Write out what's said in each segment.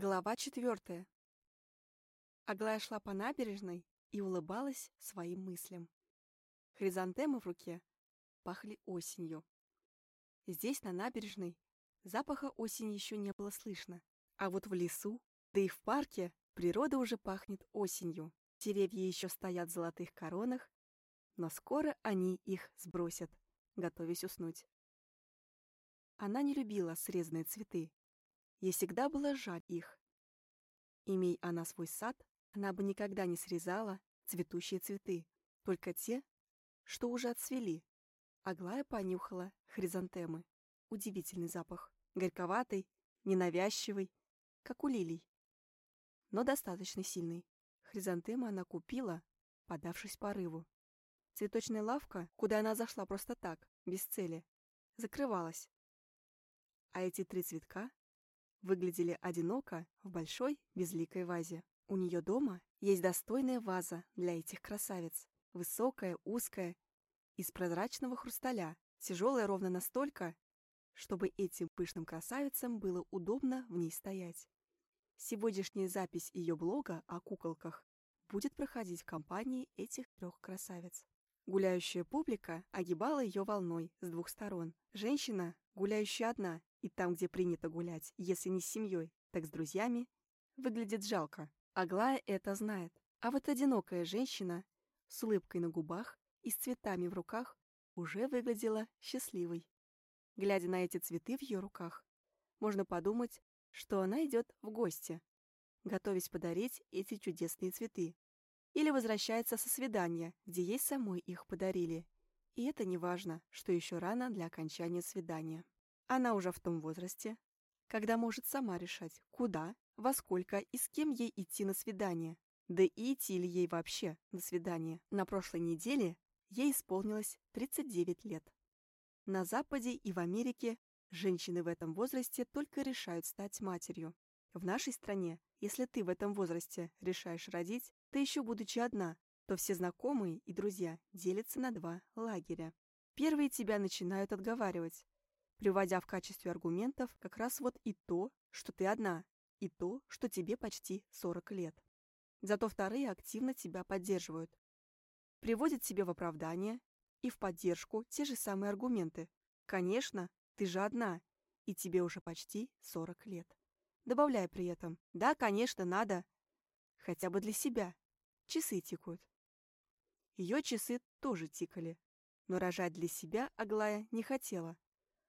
Глава четвертая. Аглая шла по набережной и улыбалась своим мыслям. Хризантемы в руке пахли осенью. Здесь, на набережной, запаха осени еще не было слышно. А вот в лесу, да и в парке, природа уже пахнет осенью. Деревья еще стоят в золотых коронах, но скоро они их сбросят, готовясь уснуть. Она не любила срезанные цветы. Ей всегда было жаль их. Имей она свой сад, она бы никогда не срезала цветущие цветы, только те, что уже отцвели. Аглая понюхала хризантемы. Удивительный запах. Горьковатый, ненавязчивый, как у лилий. Но достаточно сильный. Хризантемы она купила, подавшись порыву. Цветочная лавка, куда она зашла просто так, без цели, закрывалась. А эти три цветка выглядели одиноко в большой безликой вазе. У нее дома есть достойная ваза для этих красавиц. Высокая, узкая, из прозрачного хрусталя, тяжелая ровно настолько, чтобы этим пышным красавицам было удобно в ней стоять. Сегодняшняя запись ее блога о куколках будет проходить в компании этих трех красавиц. Гуляющая публика огибала ее волной с двух сторон. Женщина, гуляющая одна, и там, где принято гулять, если не с семьей, так с друзьями, выглядит жалко. Аглая это знает. А вот одинокая женщина с улыбкой на губах и с цветами в руках уже выглядела счастливой. Глядя на эти цветы в ее руках, можно подумать, что она идет в гости, готовясь подарить эти чудесные цветы. Или возвращается со свидания, где ей самой их подарили. И это не важно, что еще рано для окончания свидания. Она уже в том возрасте, когда может сама решать, куда, во сколько и с кем ей идти на свидание. Да и идти ли ей вообще на свидание. На прошлой неделе ей исполнилось 39 лет. На Западе и в Америке женщины в этом возрасте только решают стать матерью. В нашей стране, если ты в этом возрасте решаешь родить, ты еще будучи одна, то все знакомые и друзья делятся на два лагеря. Первые тебя начинают отговаривать, приводя в качестве аргументов как раз вот и то, что ты одна, и то, что тебе почти 40 лет. Зато вторые активно тебя поддерживают. Приводят себе в оправдание и в поддержку те же самые аргументы. Конечно, ты же одна, и тебе уже почти 40 лет. Добавляя при этом, да, конечно, надо. Хотя бы для себя. Часы тикают. Ее часы тоже тикали. Но рожать для себя Аглая не хотела.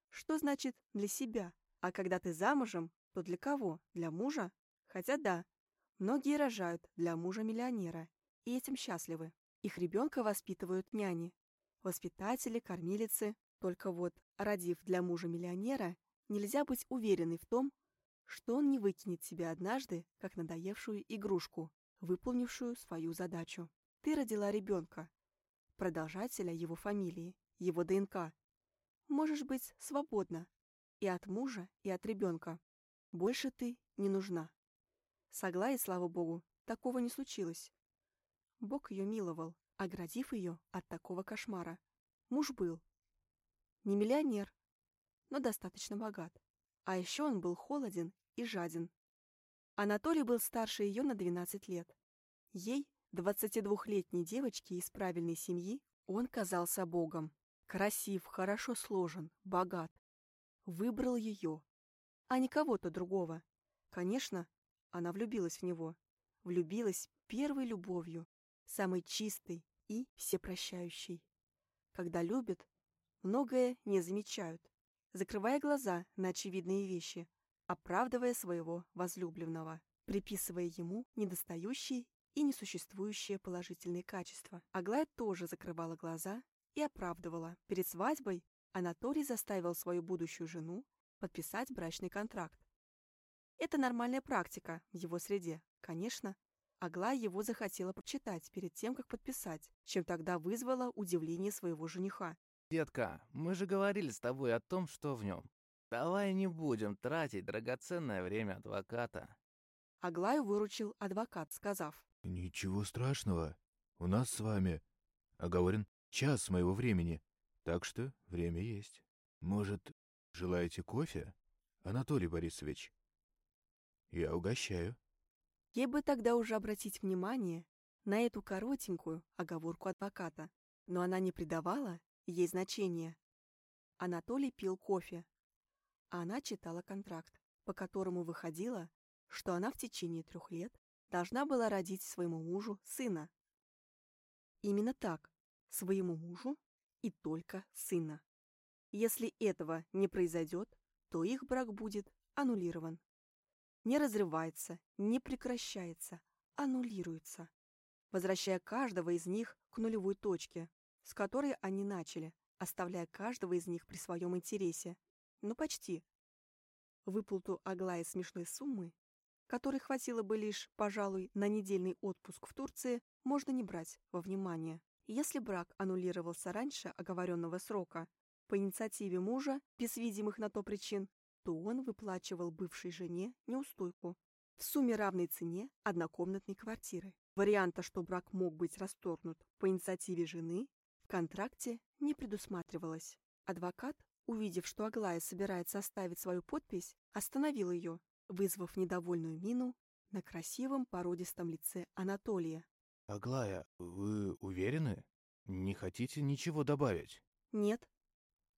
Что значит «для себя»? А когда ты замужем, то для кого? Для мужа? Хотя да, многие рожают для мужа-миллионера, и этим счастливы. Их ребенка воспитывают няни, воспитатели, кормилицы. Только вот, родив для мужа-миллионера, нельзя быть уверенной в том, что он не выкинет тебя однажды, как надоевшую игрушку, выполнившую свою задачу. Ты родила ребенка, продолжателя его фамилии, его ДНК. Можешь быть свободна и от мужа, и от ребенка. Больше ты не нужна. С Аглаей, слава богу, такого не случилось. Бог ее миловал, оградив ее от такого кошмара. Муж был. Не миллионер, но достаточно богат. А еще он был холоден и жаден. Анатолий был старше ее на 12 лет. Ей, 22-летней девочке из правильной семьи, он казался богом. Красив, хорошо сложен, богат. Выбрал ее, а не кого-то другого. Конечно, она влюбилась в него. Влюбилась первой любовью, самой чистой и всепрощающей. Когда любят, многое не замечают, закрывая глаза на очевидные вещи, оправдывая своего возлюбленного, приписывая ему недостающие и несуществующие положительные качества. Аглая тоже закрывала глаза и оправдывала. Перед свадьбой Анатолий заставил свою будущую жену подписать брачный контракт. Это нормальная практика в его среде, конечно. Аглая его захотела почитать перед тем, как подписать, чем тогда вызвала удивление своего жениха. «Детка, мы же говорили с тобой о том, что в нем. Давай не будем тратить драгоценное время адвоката». Аглаю выручил адвокат, сказав. «Ничего страшного. У нас с вами оговорен час моего времени, так что время есть. Может, желаете кофе, Анатолий Борисович?» Я угощаю. Ей бы тогда уже обратить внимание на эту коротенькую оговорку адвоката, но она не придавала ей значения. Анатолий пил кофе, а она читала контракт, по которому выходило, что она в течение трех лет должна была родить своему мужу сына. Именно так, своему мужу и только сына. Если этого не произойдет, то их брак будет аннулирован. Не разрывается, не прекращается, аннулируется, возвращая каждого из них к нулевой точке, с которой они начали, оставляя каждого из них при своем интересе. Ну, почти. Выплату Аглае смешной суммы, которой хватило бы лишь, пожалуй, на недельный отпуск в Турции, можно не брать во внимание. Если брак аннулировался раньше оговоренного срока, по инициативе мужа, без видимых на то причин, то он выплачивал бывшей жене неустойку в сумме равной цене однокомнатной квартиры. Варианта, что брак мог быть расторгнут по инициативе жены, в контракте не предусматривалось. Адвокат, увидев, что Аглая собирается оставить свою подпись, остановил ее, вызвав недовольную мину на красивом породистом лице Анатолия. Аглая, вы уверены? Не хотите ничего добавить? Нет.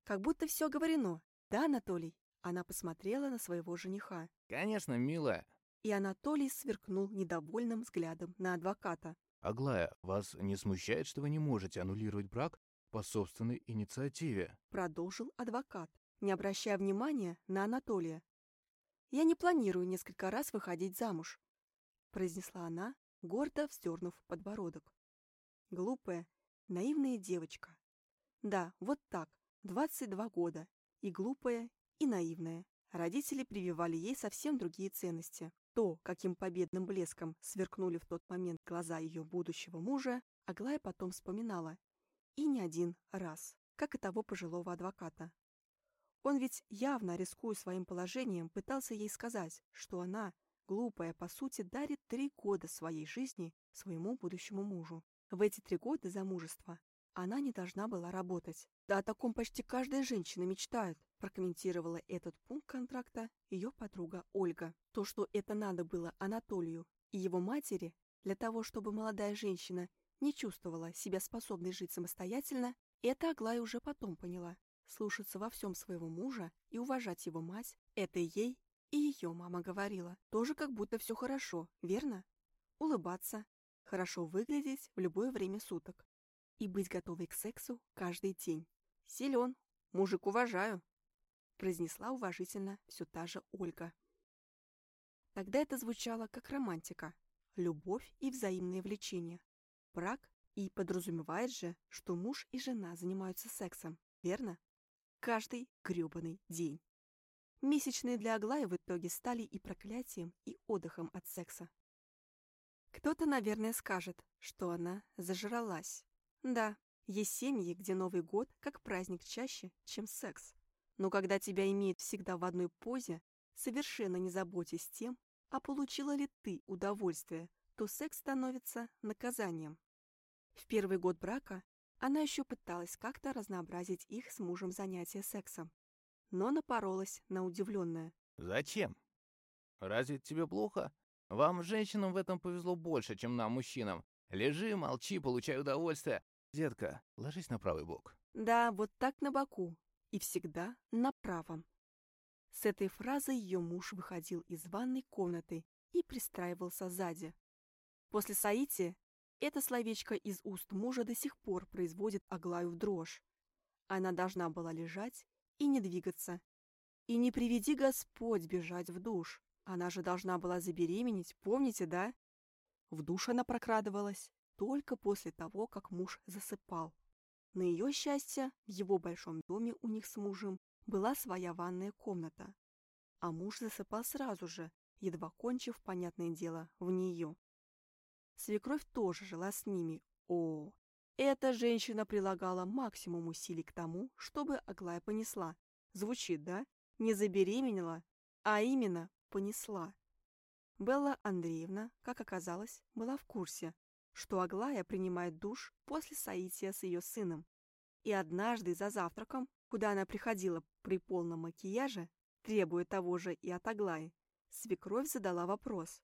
Как будто все говорено. Да, Анатолий? Она посмотрела на своего жениха. Конечно, милая. И Анатолий сверкнул недовольным взглядом на адвоката. Аглая, вас не смущает, что вы не можете аннулировать брак по собственной инициативе? Продолжил адвокат, не обращая внимания на Анатолия. «Я не планирую несколько раз выходить замуж», произнесла она, гордо вздернув подбородок. Глупая, наивная девочка. Да, вот так, 22 года. И глупая, и наивная. Родители прививали ей совсем другие ценности. То, каким победным блеском сверкнули в тот момент глаза ее будущего мужа, Аглая потом вспоминала. И не один раз, как и того пожилого адвоката. Он ведь явно, рискуя своим положением, пытался ей сказать, что она, глупая, по сути, дарит три года своей жизни своему будущему мужу. В эти три года замужества она не должна была работать. Да о таком почти каждая женщина мечтает, прокомментировала этот пункт контракта ее подруга Ольга. То, что это надо было Анатолию и его матери, для того, чтобы молодая женщина не чувствовала себя способной жить самостоятельно, это Аглая уже потом поняла. Слушаться во всем своего мужа и уважать его мать – это ей и ее мама говорила. Тоже как будто все хорошо, верно? Улыбаться, хорошо выглядеть в любое время суток и быть готовой к сексу каждый день. Силен, мужик уважаю, произнесла уважительно все та же Ольга. Тогда это звучало как романтика, любовь и взаимное влечение. Брак и подразумевает же, что муж и жена занимаются сексом, верно? Каждый грёбаный день. Месячные для Аглаи в итоге стали и проклятием, и отдыхом от секса. Кто-то, наверное, скажет, что она зажралась. Да, есть семьи, где Новый год как праздник чаще, чем секс. Но когда тебя имеют всегда в одной позе, совершенно не заботясь тем, а получила ли ты удовольствие, то секс становится наказанием. В первый год брака она еще пыталась как-то разнообразить их с мужем занятия сексом, но напоролась на удивленное. Зачем? Разве тебе плохо? Вам, женщинам, в этом повезло больше, чем нам, мужчинам. Лежи, молчи, получай удовольствие. Детка, ложись на правый бок. Да, вот так на боку. И всегда на правом. С этой фразой ее муж выходил из ванной комнаты и пристраивался сзади. После Саити это словечко из уст мужа до сих пор производит Аглаю в дрожь. Она должна была лежать и не двигаться. И не приведи Господь бежать в душ. Она же должна была забеременеть, помните, да? В душ она прокрадывалась только после того, как муж засыпал. На ее счастье, в его большом доме у них с мужем была своя ванная комната. А муж засыпал сразу же, едва кончив, понятное дело, в нее. Свекровь тоже жила с ними. О, эта женщина прилагала максимум усилий к тому, чтобы Аглая понесла. Звучит, да? Не забеременела, а именно понесла. Белла Андреевна, как оказалось, была в курсе, что Аглая принимает душ после соития с ее сыном. И однажды за завтраком, куда она приходила при полном макияже, требуя того же и от Аглаи, свекровь задала вопрос.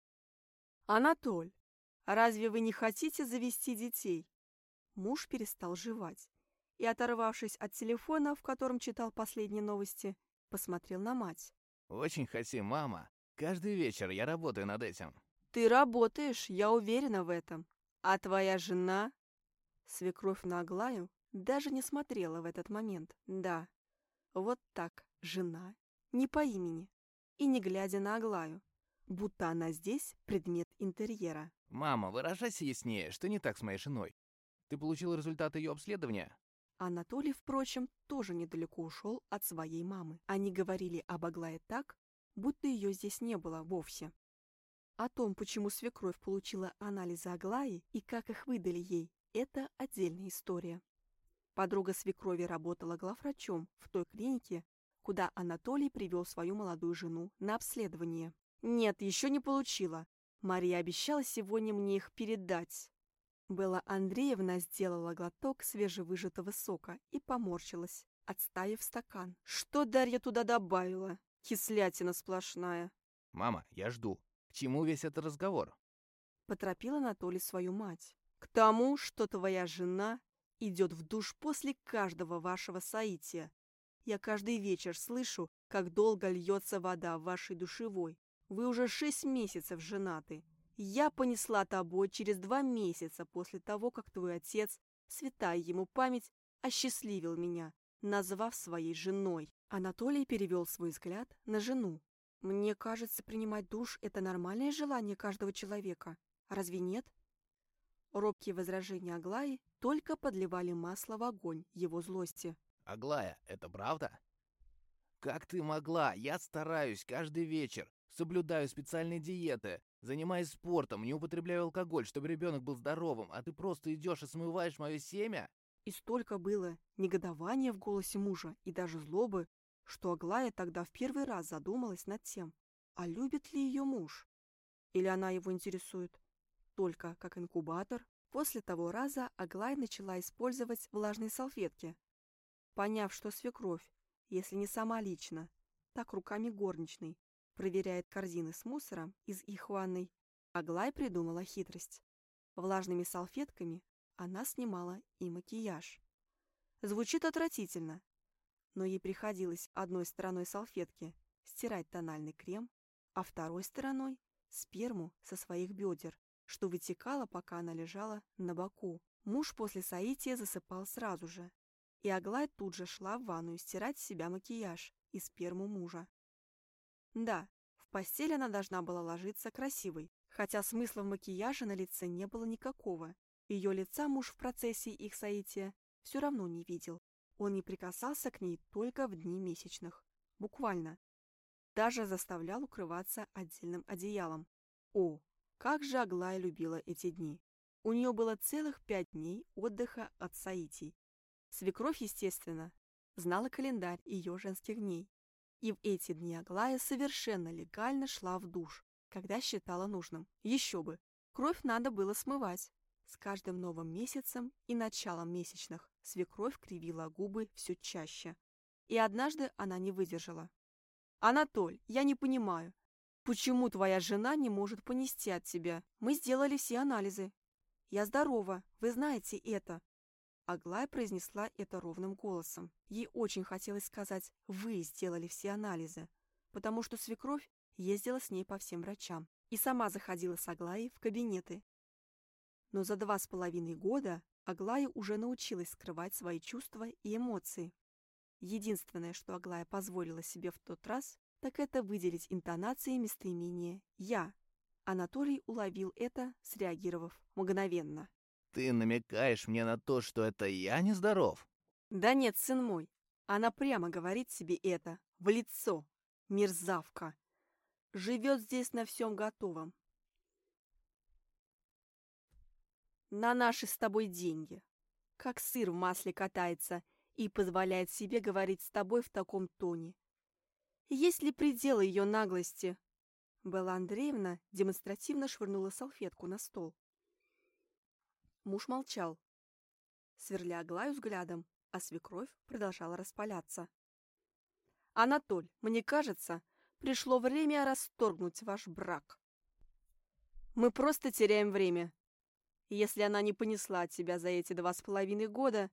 «Анатоль, разве вы не хотите завести детей?» Муж перестал жевать и, оторвавшись от телефона, в котором читал последние новости, посмотрел на мать. «Очень хотим, мама. Каждый вечер я работаю над этим». «Ты работаешь, я уверена в этом. А твоя жена...» Свекровь на Аглаю даже не смотрела в этот момент. Да, вот так, жена, не по имени, и не глядя на Аглаю, будто она здесь предмет интерьера. «Мама, выражайся яснее, что не так с моей женой. Ты получил результаты ее обследования?» Анатолий, впрочем, тоже недалеко ушел от своей мамы. Они говорили об Аглае так, будто ее здесь не было вовсе. О том, почему свекровь получила анализы Аглаи и как их выдали ей, это отдельная история. Подруга свекрови работала главврачом в той клинике, куда Анатолий привел свою молодую жену на обследование. «Нет, еще не получила. Мария обещала сегодня мне их передать». Белла Андреевна сделала глоток свежевыжатого сока и поморщилась, отставив стакан. «Что Дарья туда добавила? Кислятина сплошная». «Мама, я жду. К чему весь этот разговор?» Поторопил Анатолий свою мать. «К тому, что твоя жена идет в душ после каждого вашего соития. Я каждый вечер слышу, как долго льется вода в вашей душевой. Вы уже шесть месяцев женаты. Я понесла тобой через два месяца после того, как твой отец, святая ему память, осчастливил меня, назвав своей женой. Анатолий перевел свой взгляд на жену. Мне кажется, принимать душ – это нормальное желание каждого человека. Разве нет? Робкие возражения Аглаи только подливали масло в огонь его злости. «Аглая, это правда?» «Как ты могла? Я стараюсь каждый вечер, соблюдаю специальные диеты, занимаюсь спортом, не употребляю алкоголь, чтобы ребенок был здоровым, а ты просто идешь и смываешь мое семя?» И столько было негодования в голосе мужа и даже злобы, что Аглая тогда в первый раз задумалась над тем, а любит ли ее муж? Или она его интересует только как инкубатор? После того раза Аглая начала использовать влажные салфетки. Поняв, что свекровь, если не сама лично, так руками горничной, проверяет корзины с мусором из их ванной, Аглай придумала хитрость. Влажными салфетками она снимала и макияж. Звучит отвратительно, но ей приходилось одной стороной салфетки стирать тональный крем, а второй стороной – сперму со своих бедер, что вытекало, пока она лежала на боку. Муж после соития засыпал сразу же, и Аглая тут же шла в ванную стирать с себя макияж и сперму мужа. Да, в постель она должна была ложиться красивой, хотя смысла в макияже на лице не было никакого. Ее лица муж в процессе их соития все равно не видел. Он не прикасался к ней только в дни месячных. Буквально. Даже заставлял укрываться отдельным одеялом. О, как же Аглая любила эти дни. У нее было целых пять дней отдыха от соитий. Свекровь, естественно, знала календарь ее женских дней. И в эти дни Аглая совершенно легально шла в душ, когда считала нужным. Еще бы, кровь надо было смывать. С каждым новым месяцем и началом месячных свекровь кривила губы все чаще. И однажды она не выдержала. «Анатоль, я не понимаю, почему твоя жена не может понести от тебя? Мы сделали все анализы. Я здорова, вы знаете это». Аглая произнесла это ровным голосом. Ей очень хотелось сказать «вы сделали все анализы», потому что свекровь ездила с ней по всем врачам и сама заходила с Аглаей в кабинеты, но за два с половиной года Аглая уже научилась скрывать свои чувства и эмоции. Единственное, что Аглая позволила себе в тот раз, так это выделить интонации местоимения «я». Анатолий уловил это, среагировав мгновенно. «Ты намекаешь мне на то, что это я нездоров?» «Да нет, сын мой, она прямо говорит себе это, в лицо. Мерзавка. Живет здесь на всем готовом, на наши с тобой деньги. Как сыр в масле катается и позволяет себе говорить с тобой в таком тоне. Есть ли пределы ее наглости? Белла Андреевна демонстративно швырнула салфетку на стол. Муж молчал, сверля Аглаю взглядом, а свекровь продолжала распаляться. «Анатоль, мне кажется, пришло время расторгнуть ваш брак. Мы просто теряем время. Если она не понесла тебя за эти два с половиной года,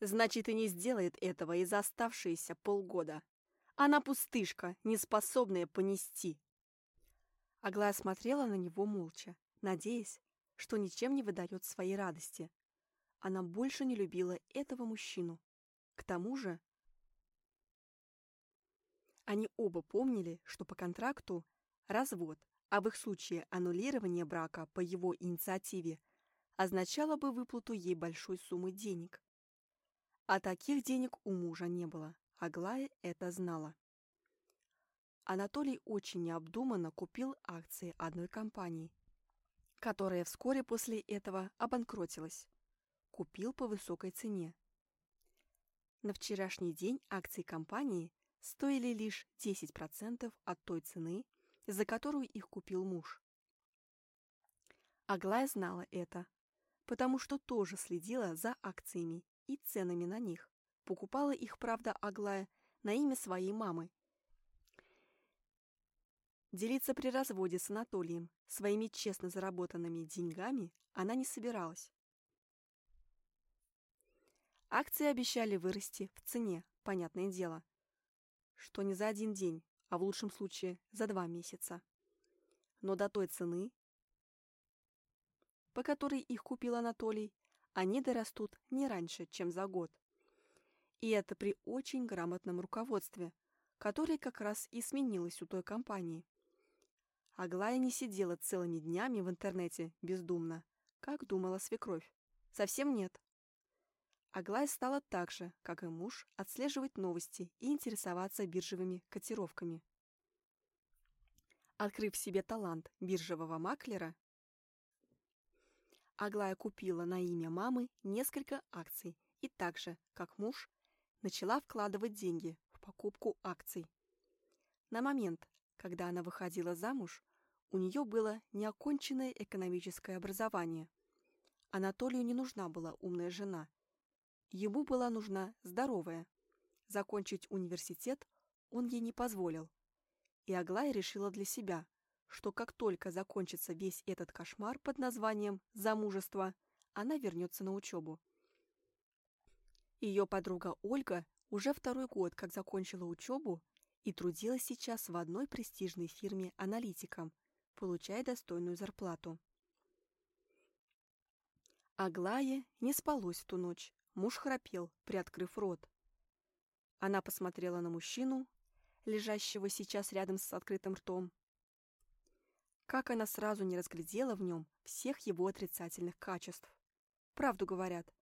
значит и не сделает этого и за оставшиеся полгода. Она пустышка, не способная понести. Аглая смотрела на него молча, надеясь, что ничем не выдает своей радости. Она больше не любила этого мужчину. К тому же, они оба помнили, что по контракту развод, а в их случае аннулирование брака по его инициативе означало бы выплату ей большой суммы денег. А таких денег у мужа не было. Аглая это знала. Анатолий очень необдуманно купил акции одной компании, которая вскоре после этого обанкротилась. Купил по высокой цене. На вчерашний день акции компании стоили лишь 10% от той цены, за которую их купил муж. Аглая знала это, потому что тоже следила за акциями и ценами на них. Покупала их, правда, Аглая на имя своей мамы. Делиться при разводе с Анатолием своими честно заработанными деньгами она не собиралась. Акции обещали вырасти в цене, понятное дело, что не за один день, а в лучшем случае за два месяца. Но до той цены, по которой их купил Анатолий, они дорастут не раньше, чем за год. И это при очень грамотном руководстве, которое как раз и сменилось у той компании. Аглая не сидела целыми днями в интернете бездумно, как думала свекровь. Совсем нет. Аглая стала так же, как и муж, отслеживать новости и интересоваться биржевыми котировками. Открыв себе талант биржевого маклера, Аглая купила на имя мамы несколько акций и так же, как муж, начала вкладывать деньги в покупку акций. На момент, когда она выходила замуж, у нее было неоконченное экономическое образование. Анатолию не нужна была умная жена. Ему была нужна здоровая. Закончить университет он ей не позволил. И Аглая решила для себя, что как только закончится весь этот кошмар под названием «замужество», она вернется на учебу. Ее подруга Ольга уже второй год как закончила учебу и трудилась сейчас в одной престижной фирме аналитиком, получая достойную зарплату. Аглае не спалось в ту ночь, муж храпел, приоткрыв рот. Она посмотрела на мужчину, лежащего сейчас рядом с открытым ртом. Как она сразу не разглядела в нем всех его отрицательных качеств. Правду говорят,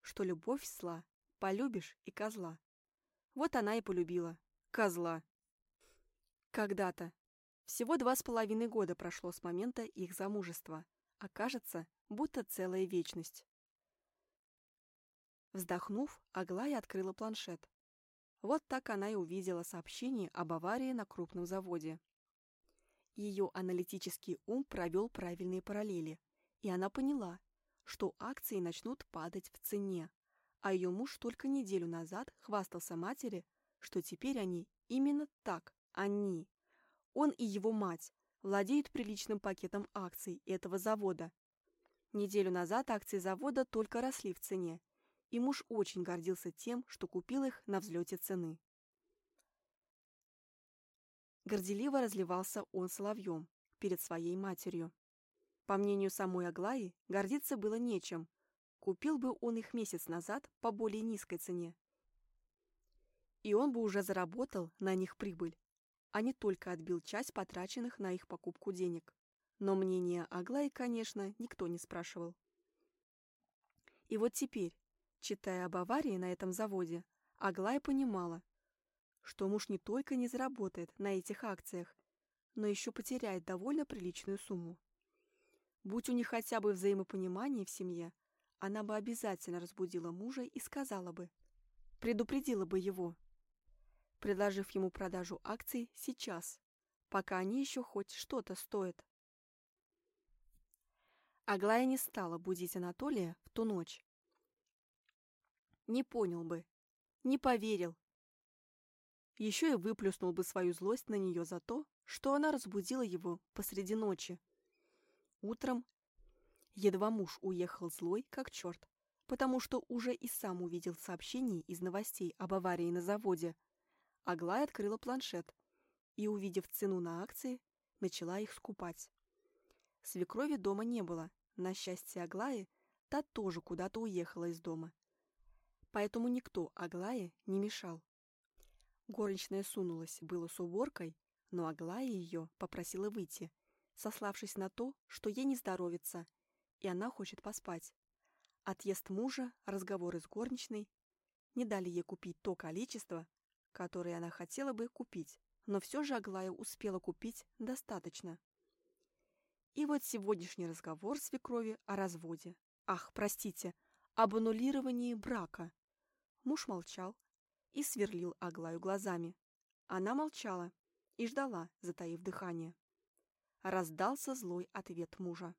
что любовь зла, полюбишь и козла. Вот она и полюбила. Козла. Когда-то. Всего два с половиной года прошло с момента их замужества, а кажется, будто целая вечность. Вздохнув, Аглая открыла планшет. Вот так она и увидела сообщение об аварии на крупном заводе. Ее аналитический ум провел правильные параллели, и она поняла, что акции начнут падать в цене, а ее муж только неделю назад хвастался матери, что теперь они именно так, они. Он и его мать владеют приличным пакетом акций этого завода. Неделю назад акции завода только росли в цене, и муж очень гордился тем, что купил их на взлете цены. Горделиво разливался он соловьем перед своей матерью. По мнению самой Аглаи, гордиться было нечем, Купил бы он их месяц назад по более низкой цене. И он бы уже заработал на них прибыль, а не только отбил часть потраченных на их покупку денег. Но мнение Аглаи, конечно, никто не спрашивал. И вот теперь, читая об аварии на этом заводе, Аглая понимала, что муж не только не заработает на этих акциях, но еще потеряет довольно приличную сумму. Будь у них хотя бы взаимопонимание в семье, она бы обязательно разбудила мужа и сказала бы, предупредила бы его, предложив ему продажу акций сейчас, пока они еще хоть что-то стоят. Аглая не стала будить Анатолия в ту ночь. Не понял бы, не поверил, еще и выплюснул бы свою злость на нее за то, что она разбудила его посреди ночи. Утром, едва муж уехал злой, как черт, потому что уже и сам увидел сообщение из новостей об аварии на заводе, Аглая открыла планшет и, увидев цену на акции, начала их скупать. Свекрови дома не было. На счастье Аглаи, та тоже куда-то уехала из дома. Поэтому никто Аглае не мешал. Горничная сунулась было с уборкой, но Аглая ее попросила выйти, сославшись на то, что ей не здоровится, и она хочет поспать. Отъезд мужа, разговоры с горничной не дали ей купить то количество, которое она хотела бы купить, но все же Аглая успела купить достаточно. И вот сегодняшний разговор свекрови о разводе. Ах, простите, об аннулировании брака. Муж молчал и сверлил Аглаю глазами. Она молчала и ждала, затаив дыхание. Раздался злой ответ мужа.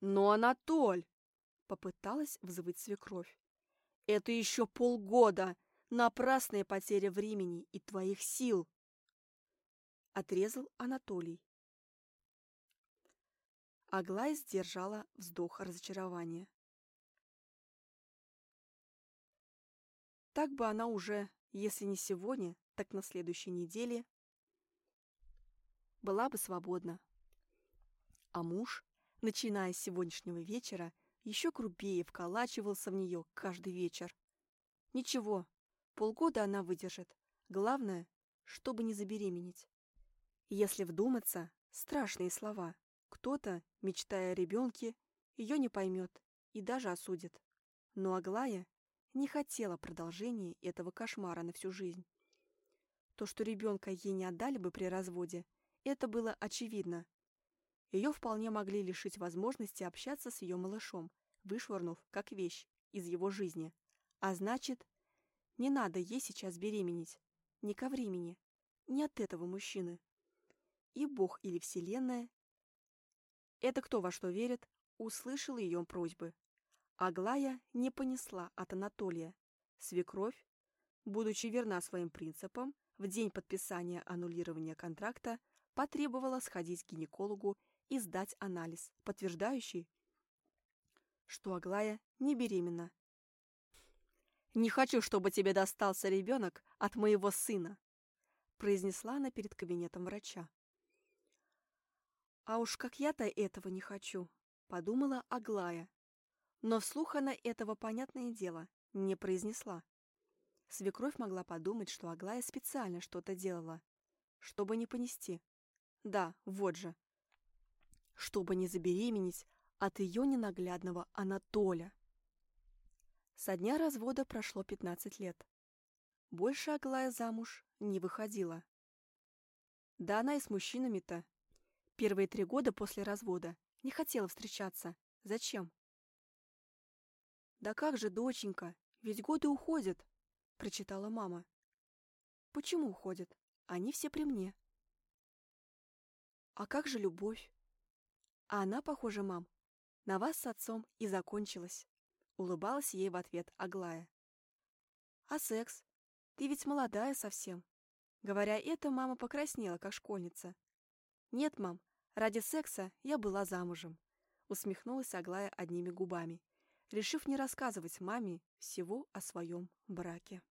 «Но, Анатоль!» — попыталась взвыть свекровь. «Это еще полгода! Напрасная потеря времени и твоих сил!» Отрезал Анатолий. Аглая сдержала вздох разочарования. Так бы она уже, если не сегодня, так на следующей неделе, была бы свободна. А муж, начиная с сегодняшнего вечера, еще грубее вколачивался в нее каждый вечер. Ничего, полгода она выдержит. Главное, чтобы не забеременеть. Если вдуматься, страшные слова. Кто-то, мечтая о ребенке, ее не поймет и даже осудит. Но Аглая не хотела продолжения этого кошмара на всю жизнь. То, что ребенка ей не отдали бы при разводе, это было очевидно. Ее вполне могли лишить возможности общаться с ее малышом, вышвырнув, как вещь, из его жизни. А значит, не надо ей сейчас беременеть. Не ко времени. Не от этого мужчины. И Бог или Вселенная, это кто во что верит, услышал ее просьбы, Аглая не понесла от Анатолия. Свекровь, будучи верна своим принципам, в день подписания аннулирования контракта потребовала сходить к гинекологу и сдать анализ, подтверждающий, что Аглая не беременна. «Не хочу, чтобы тебе достался ребенок от моего сына», произнесла она перед кабинетом врача. «А уж как я-то этого не хочу», подумала Аглая, но вслух она этого, понятное дело, не произнесла. Свекровь могла подумать, что Аглая специально что-то делала, чтобы не понести. Да, вот же. Чтобы не забеременеть от ее ненаглядного Анатоля. Со дня развода прошло 15 лет. Больше Аглая замуж не выходила. Да она и с мужчинами-то. Первые три года после развода не хотела встречаться. Зачем? «Да как же, доченька, ведь годы уходят», — прочитала мама. «Почему уходят? Они все при мне». «А как же любовь?» «А она, похоже, мам, на вас с отцом и закончилась», — улыбалась ей в ответ Аглая. «А секс? Ты ведь молодая совсем». Говоря это, мама покраснела, как школьница. «Нет, мам, ради секса я была замужем», — усмехнулась Аглая одними губами решив не рассказывать маме всего о своем браке.